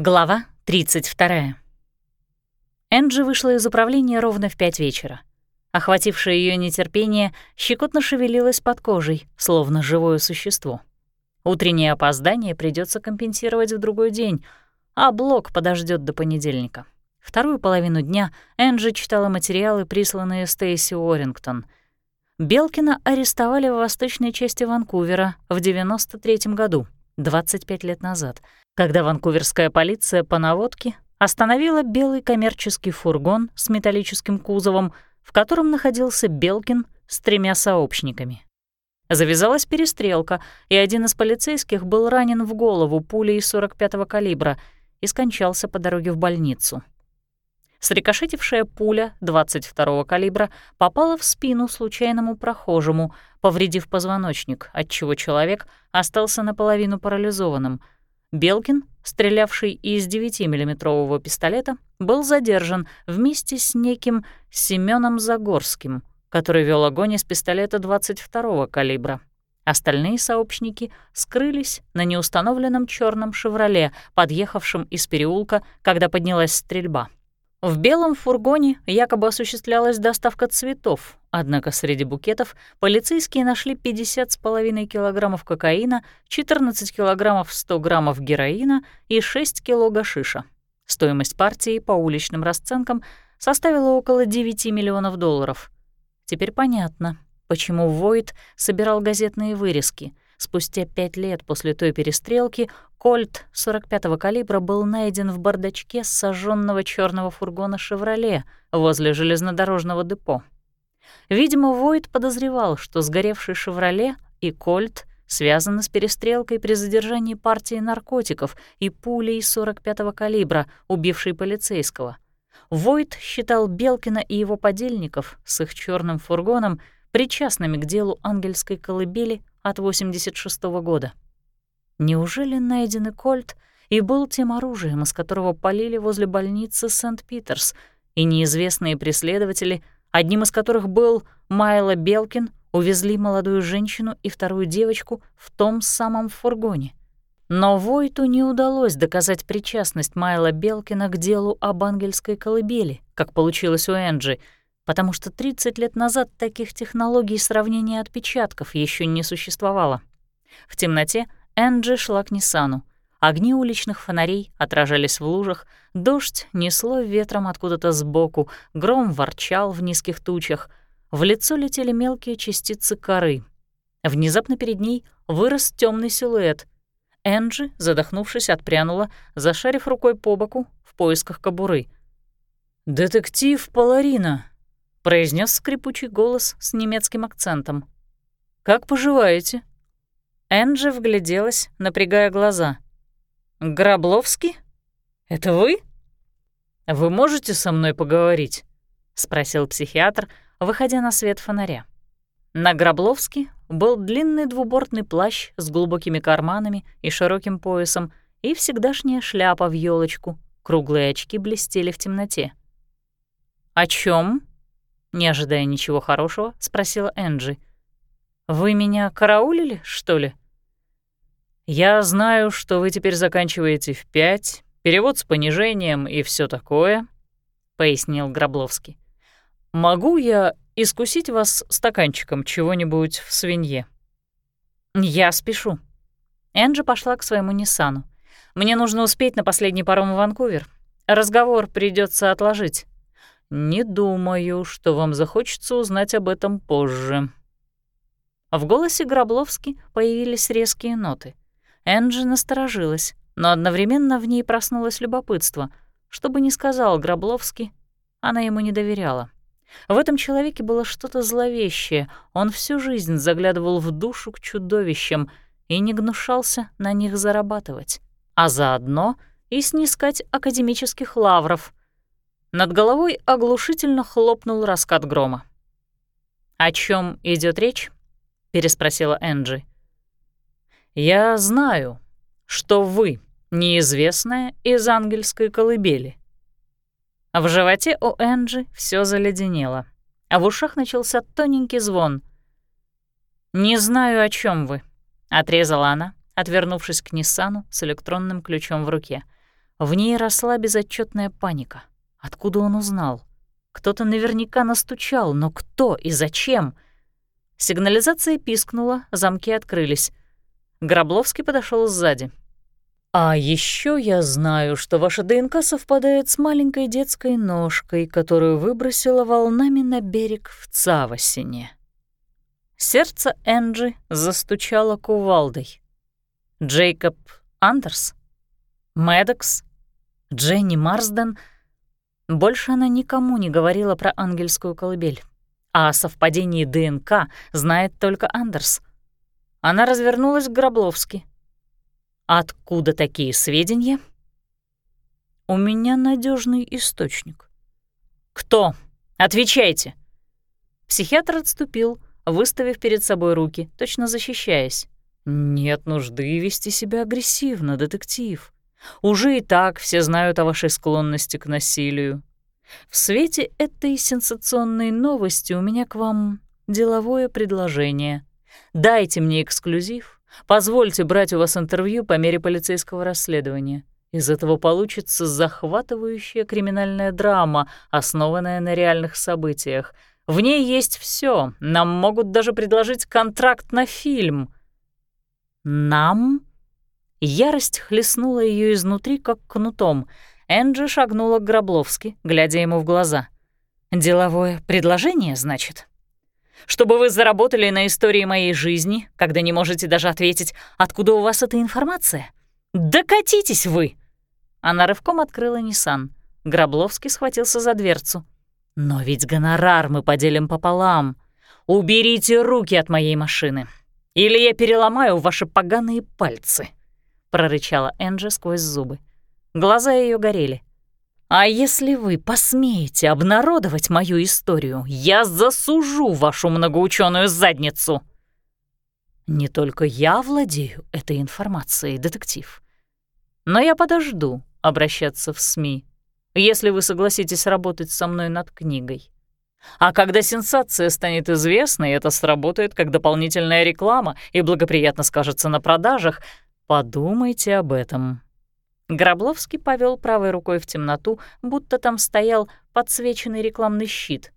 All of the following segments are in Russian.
Глава 32. Энджи вышла из управления ровно в пять вечера. Охватившее ее нетерпение щекотно шевелилось под кожей, словно живое существо. Утреннее опоздание придется компенсировать в другой день, а блок подождет до понедельника. Вторую половину дня Энджи читала материалы, присланные Стейси Уоррингтон. Белкина арестовали в восточной части Ванкувера в 93 году, 25 лет назад, когда ванкуверская полиция по наводке остановила белый коммерческий фургон с металлическим кузовом, в котором находился Белкин с тремя сообщниками. Завязалась перестрелка, и один из полицейских был ранен в голову пулей 45-го калибра и скончался по дороге в больницу. Срикошетившая пуля 22-го калибра попала в спину случайному прохожему, повредив позвоночник, отчего человек остался наполовину парализованным. Белкин, стрелявший из 9-миллиметрового пистолета, был задержан вместе с неким Семеном Загорским — который вел огонь из пистолета 22-го калибра. Остальные сообщники скрылись на неустановленном черном «Шевроле», подъехавшем из переулка, когда поднялась стрельба. В белом фургоне якобы осуществлялась доставка цветов, однако среди букетов полицейские нашли 50,5 килограммов кокаина, 14 килограммов 100 граммов героина и 6 кило гашиша. Стоимость партии по уличным расценкам составила около 9 миллионов долларов — Теперь понятно, почему Войт собирал газетные вырезки. Спустя пять лет после той перестрелки кольт 45-го калибра был найден в бардачке сожженного черного фургона «Шевроле» возле железнодорожного депо. Видимо, Войт подозревал, что сгоревший «Шевроле» и кольт связаны с перестрелкой при задержании партии наркотиков и пулей 45-го калибра, убившей полицейского — Войт считал Белкина и его подельников с их черным фургоном причастными к делу ангельской колыбели от 86 -го года. Неужели найденный кольт и был тем оружием, из которого полили возле больницы Сент-Питерс, и неизвестные преследователи, одним из которых был Майло Белкин, увезли молодую женщину и вторую девочку в том самом фургоне? Но Войту не удалось доказать причастность Майла Белкина к делу об ангельской колыбели, как получилось у Энджи, потому что 30 лет назад таких технологий сравнения отпечатков еще не существовало. В темноте Энджи шла к Ниссану. Огни уличных фонарей отражались в лужах, дождь несло ветром откуда-то сбоку, гром ворчал в низких тучах, в лицо летели мелкие частицы коры. Внезапно перед ней вырос темный силуэт — Энджи, задохнувшись, отпрянула, зашарив рукой по боку в поисках кобуры. «Детектив Паларина», — произнес скрипучий голос с немецким акцентом. «Как поживаете?» Энджи вгляделась, напрягая глаза. «Грабловский? Это вы?» «Вы можете со мной поговорить?» — спросил психиатр, выходя на свет фонаря. На Грабловске был длинный двубортный плащ с глубокими карманами и широким поясом и всегдашняя шляпа в елочку. Круглые очки блестели в темноте. «О чем? Не ожидая ничего хорошего, спросила Энджи. «Вы меня караулили, что ли?» «Я знаю, что вы теперь заканчиваете в пять, перевод с понижением и все такое», — пояснил Грабловский. «Могу я искусить вас стаканчиком чего-нибудь в свинье». «Я спешу». Энджи пошла к своему Ниссану. «Мне нужно успеть на последний паром в Ванкувер. Разговор придется отложить». «Не думаю, что вам захочется узнать об этом позже». В голосе Грабловски появились резкие ноты. Энджи насторожилась, но одновременно в ней проснулось любопытство. Что бы ни сказал Грабловский, она ему не доверяла. В этом человеке было что-то зловещее. Он всю жизнь заглядывал в душу к чудовищам и не гнушался на них зарабатывать, а заодно и снискать академических лавров. Над головой оглушительно хлопнул раскат грома. «О чем идет речь?» — переспросила Энджи. «Я знаю, что вы неизвестная из ангельской колыбели», в животе у Энджи все заледенело, а в ушах начался тоненький звон. «Не знаю, о чем вы», — отрезала она, отвернувшись к Ниссану с электронным ключом в руке. В ней росла безотчетная паника. Откуда он узнал? Кто-то наверняка настучал, но кто и зачем? Сигнализация пискнула, замки открылись. Гробловский подошел сзади. «А еще я знаю, что ваша ДНК совпадает с маленькой детской ножкой, которую выбросила волнами на берег в Цавосине». Сердце Энджи застучало кувалдой. Джейкоб Андерс? Медекс? Дженни Марсден? Больше она никому не говорила про ангельскую колыбель. А о совпадении ДНК знает только Андерс. Она развернулась к Гробловски. «Откуда такие сведения?» «У меня надежный источник». «Кто? Отвечайте!» Психиатр отступил, выставив перед собой руки, точно защищаясь. «Нет нужды вести себя агрессивно, детектив. Уже и так все знают о вашей склонности к насилию. В свете этой сенсационной новости у меня к вам деловое предложение. Дайте мне эксклюзив, позвольте брать у вас интервью по мере полицейского расследования. Из этого получится захватывающая криминальная драма, основанная на реальных событиях. В ней есть все. Нам могут даже предложить контракт на фильм — «Нам?» Ярость хлестнула ее изнутри, как кнутом. Энджи шагнула к Гробловски, глядя ему в глаза. «Деловое предложение, значит?» «Чтобы вы заработали на истории моей жизни, когда не можете даже ответить, откуда у вас эта информация? Докатитесь вы!» Она рывком открыла Ниссан. Гробловский схватился за дверцу. «Но ведь гонорар мы поделим пополам. Уберите руки от моей машины. Или я переломаю ваши поганые пальцы», — прорычала Энджи сквозь зубы. Глаза ее горели. «А если вы посмеете обнародовать мою историю, я засужу вашу многоученую задницу!» «Не только я владею этой информацией, детектив. Но я подожду обращаться в СМИ, если вы согласитесь работать со мной над книгой. А когда сенсация станет известной, это сработает как дополнительная реклама и благоприятно скажется на продажах. Подумайте об этом. Гробловский повел правой рукой в темноту, будто там стоял подсвеченный рекламный щит.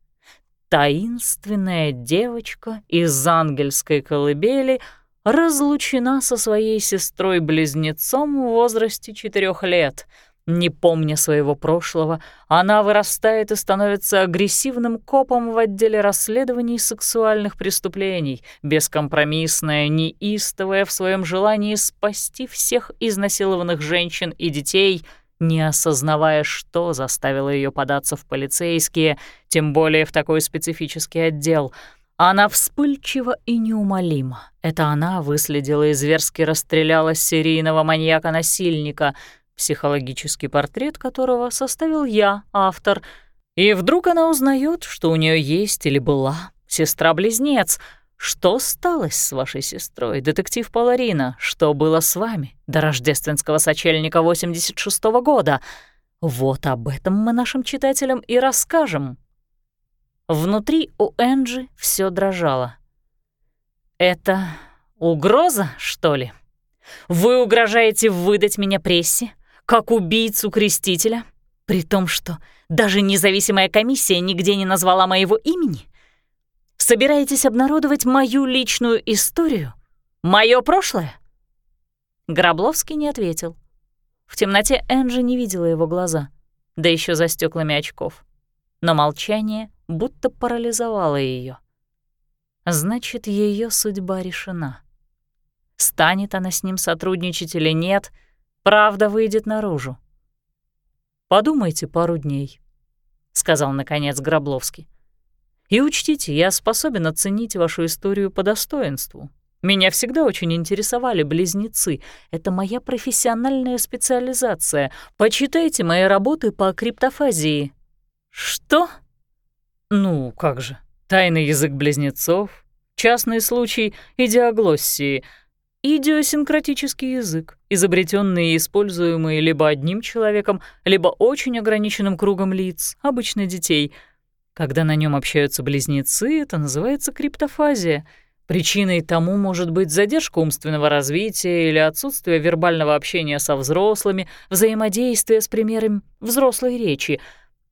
Таинственная девочка из ангельской колыбели разлучена со своей сестрой-близнецом в возрасте четырех лет — не помня своего прошлого, она вырастает и становится агрессивным копом в отделе расследований сексуальных преступлений, бескомпромиссная, неистовая в своем желании спасти всех изнасилованных женщин и детей, не осознавая, что заставило ее податься в полицейские, тем более в такой специфический отдел — она вспыльчива и неумолима. Это она выследила и зверски расстреляла серийного маньяка-насильника — психологический портрет которого составил я, автор, и вдруг она узнает, что у нее есть или была сестра-близнец. Что стало с вашей сестрой, детектив Паларина? Что было с вами до рождественского сочельника 86 -го года? Вот об этом мы нашим читателям и расскажем. Внутри у Энджи все дрожало. «Это угроза, что ли? Вы угрожаете выдать меня прессе, как убийцу-крестителя, при том, что даже независимая комиссия нигде не назвала моего имени? Собираетесь обнародовать мою личную историю? Мое прошлое?» Гробловский не ответил. В темноте Энджи не видела его глаза, да еще за стеклами очков. Но молчание будто парализовало ее. Значит, ее судьба решена. Станет она с ним сотрудничать или нет — Правда выйдет наружу. «Подумайте пару дней», — сказал, наконец, Гробловский. «И учтите, я способен оценить вашу историю по достоинству. Меня всегда очень интересовали близнецы. Это моя профессиональная специализация. Почитайте мои работы по криптофазии». «Что?» «Ну, как же. Тайный язык близнецов, частный случай идиоглоссии — идиосинкратический язык, изобретенный и используемый либо одним человеком, либо очень ограниченным кругом лиц, обычно детей. Когда на нем общаются близнецы, это называется криптофазия. Причиной тому может быть задержка умственного развития или отсутствие вербального общения со взрослыми, взаимодействие с примером взрослой речи.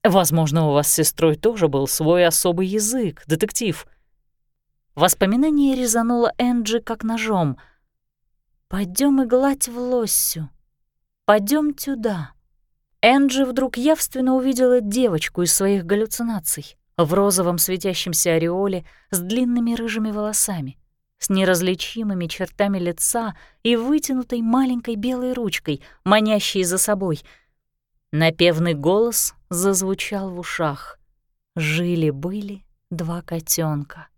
Возможно, у вас с сестрой тоже был свой особый язык, детектив. Воспоминание резануло Энджи как ножом. Пойдем и гладь в лоссю. Пойдем туда». Энджи вдруг явственно увидела девочку из своих галлюцинаций в розовом светящемся ореоле с длинными рыжими волосами, с неразличимыми чертами лица и вытянутой маленькой белой ручкой, манящей за собой. Напевный голос зазвучал в ушах. Жили-были два котенка,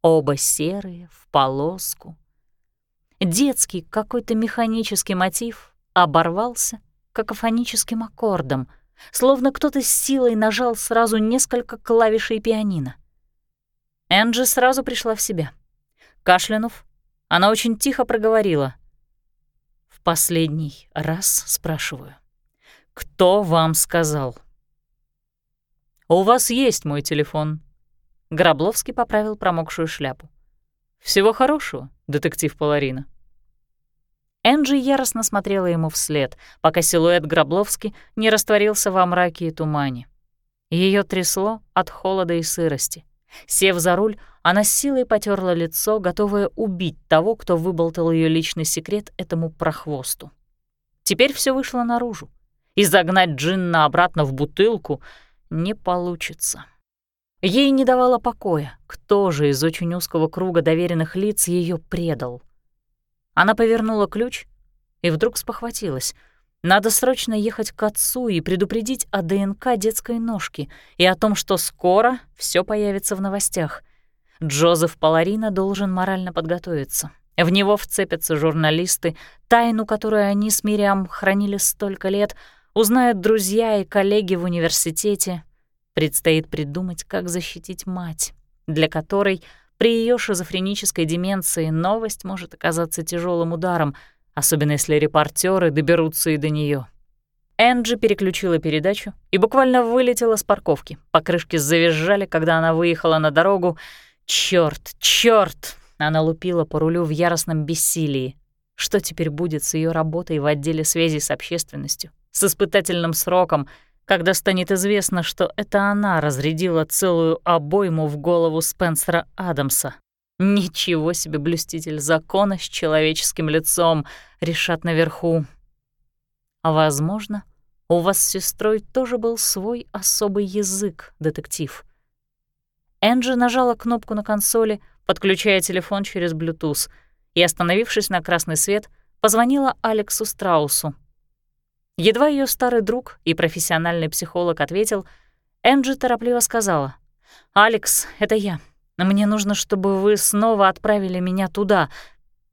оба серые, в полоску. Детский какой-то механический мотив оборвался какофоническим аккордом — словно кто-то с силой нажал сразу несколько клавишей пианино. Энджи сразу пришла в себя. Кашлянув, она очень тихо проговорила. «В последний раз спрашиваю, кто вам сказал?» «У вас есть мой телефон». Гробловский поправил промокшую шляпу. «Всего хорошего, детектив Паларина». Энджи яростно смотрела ему вслед, пока силуэт Гробловски не растворился во мраке и тумане. Ее трясло от холода и сырости. Сев за руль, она с силой потерла лицо, готовая убить того, кто выболтал ее личный секрет этому прохвосту. Теперь все вышло наружу, и загнать Джинна обратно в бутылку не получится. Ей не давало покоя, кто же из очень узкого круга доверенных лиц ее предал — она повернула ключ и вдруг спохватилась. Надо срочно ехать к отцу и предупредить о ДНК детской ножки и о том, что скоро все появится в новостях. Джозеф Паларина должен морально подготовиться. В него вцепятся журналисты, тайну, которую они с Мириам хранили столько лет, узнают друзья и коллеги в университете. Предстоит придумать, как защитить мать, для которой — при ее шизофренической деменции новость может оказаться тяжелым ударом, особенно если репортеры доберутся и до нее. Энджи переключила передачу и буквально вылетела с парковки. Покрышки завизжали, когда она выехала на дорогу. Черт, черт! Она лупила по рулю в яростном бессилии. Что теперь будет с ее работой в отделе связи с общественностью, с испытательным сроком — когда станет известно, что это она разрядила целую обойму в голову Спенсера Адамса. Ничего себе блюститель закона с человеческим лицом, решат наверху. Возможно, у вас с сестрой тоже был свой особый язык, детектив. Энджи нажала кнопку на консоли, подключая телефон через Bluetooth, и, остановившись на красный свет, позвонила Алексу Страусу, Едва ее старый друг и профессиональный психолог ответил, Энджи торопливо сказала, «Алекс, это я. Мне нужно, чтобы вы снова отправили меня туда,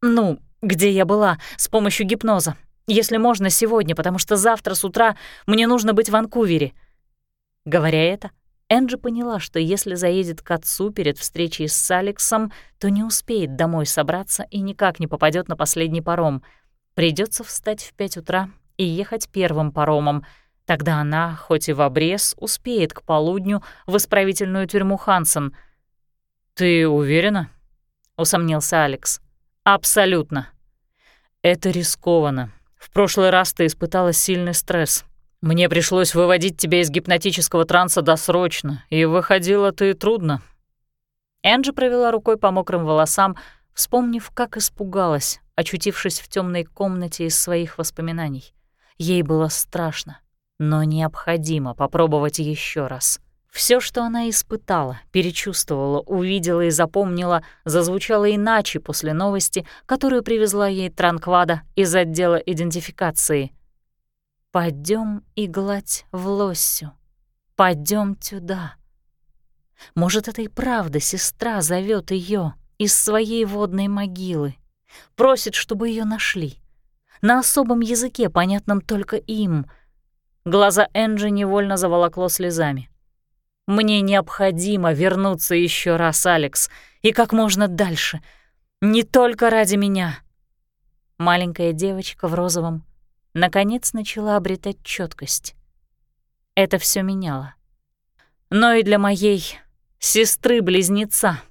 ну, где я была, с помощью гипноза. Если можно, сегодня, потому что завтра с утра мне нужно быть в Ванкувере». Говоря это, Энджи поняла, что если заедет к отцу перед встречей с Алексом, то не успеет домой собраться и никак не попадет на последний паром. Придется встать в пять утра и ехать первым паромом. Тогда она, хоть и в обрез, успеет к полудню в исправительную тюрьму Хансен. «Ты уверена?» — усомнился Алекс. «Абсолютно. Это рискованно. В прошлый раз ты испытала сильный стресс. Мне пришлось выводить тебя из гипнотического транса досрочно, и выходила ты трудно». Энджи провела рукой по мокрым волосам, вспомнив, как испугалась, очутившись в темной комнате из своих воспоминаний. Ей было страшно, но необходимо попробовать еще раз. Все, что она испытала, перечувствовала, увидела и запомнила, зазвучало иначе после новости, которую привезла ей Транквада из отдела идентификации. Пойдем и гладь в лосю. Пойдем туда». Может, это и правда сестра зовет ее из своей водной могилы, просит, чтобы ее нашли, на особом языке, понятном только им. Глаза Энджи невольно заволокло слезами. «Мне необходимо вернуться еще раз, Алекс, и как можно дальше. Не только ради меня». Маленькая девочка в розовом наконец начала обретать четкость. Это все меняло. Но и для моей сестры-близнеца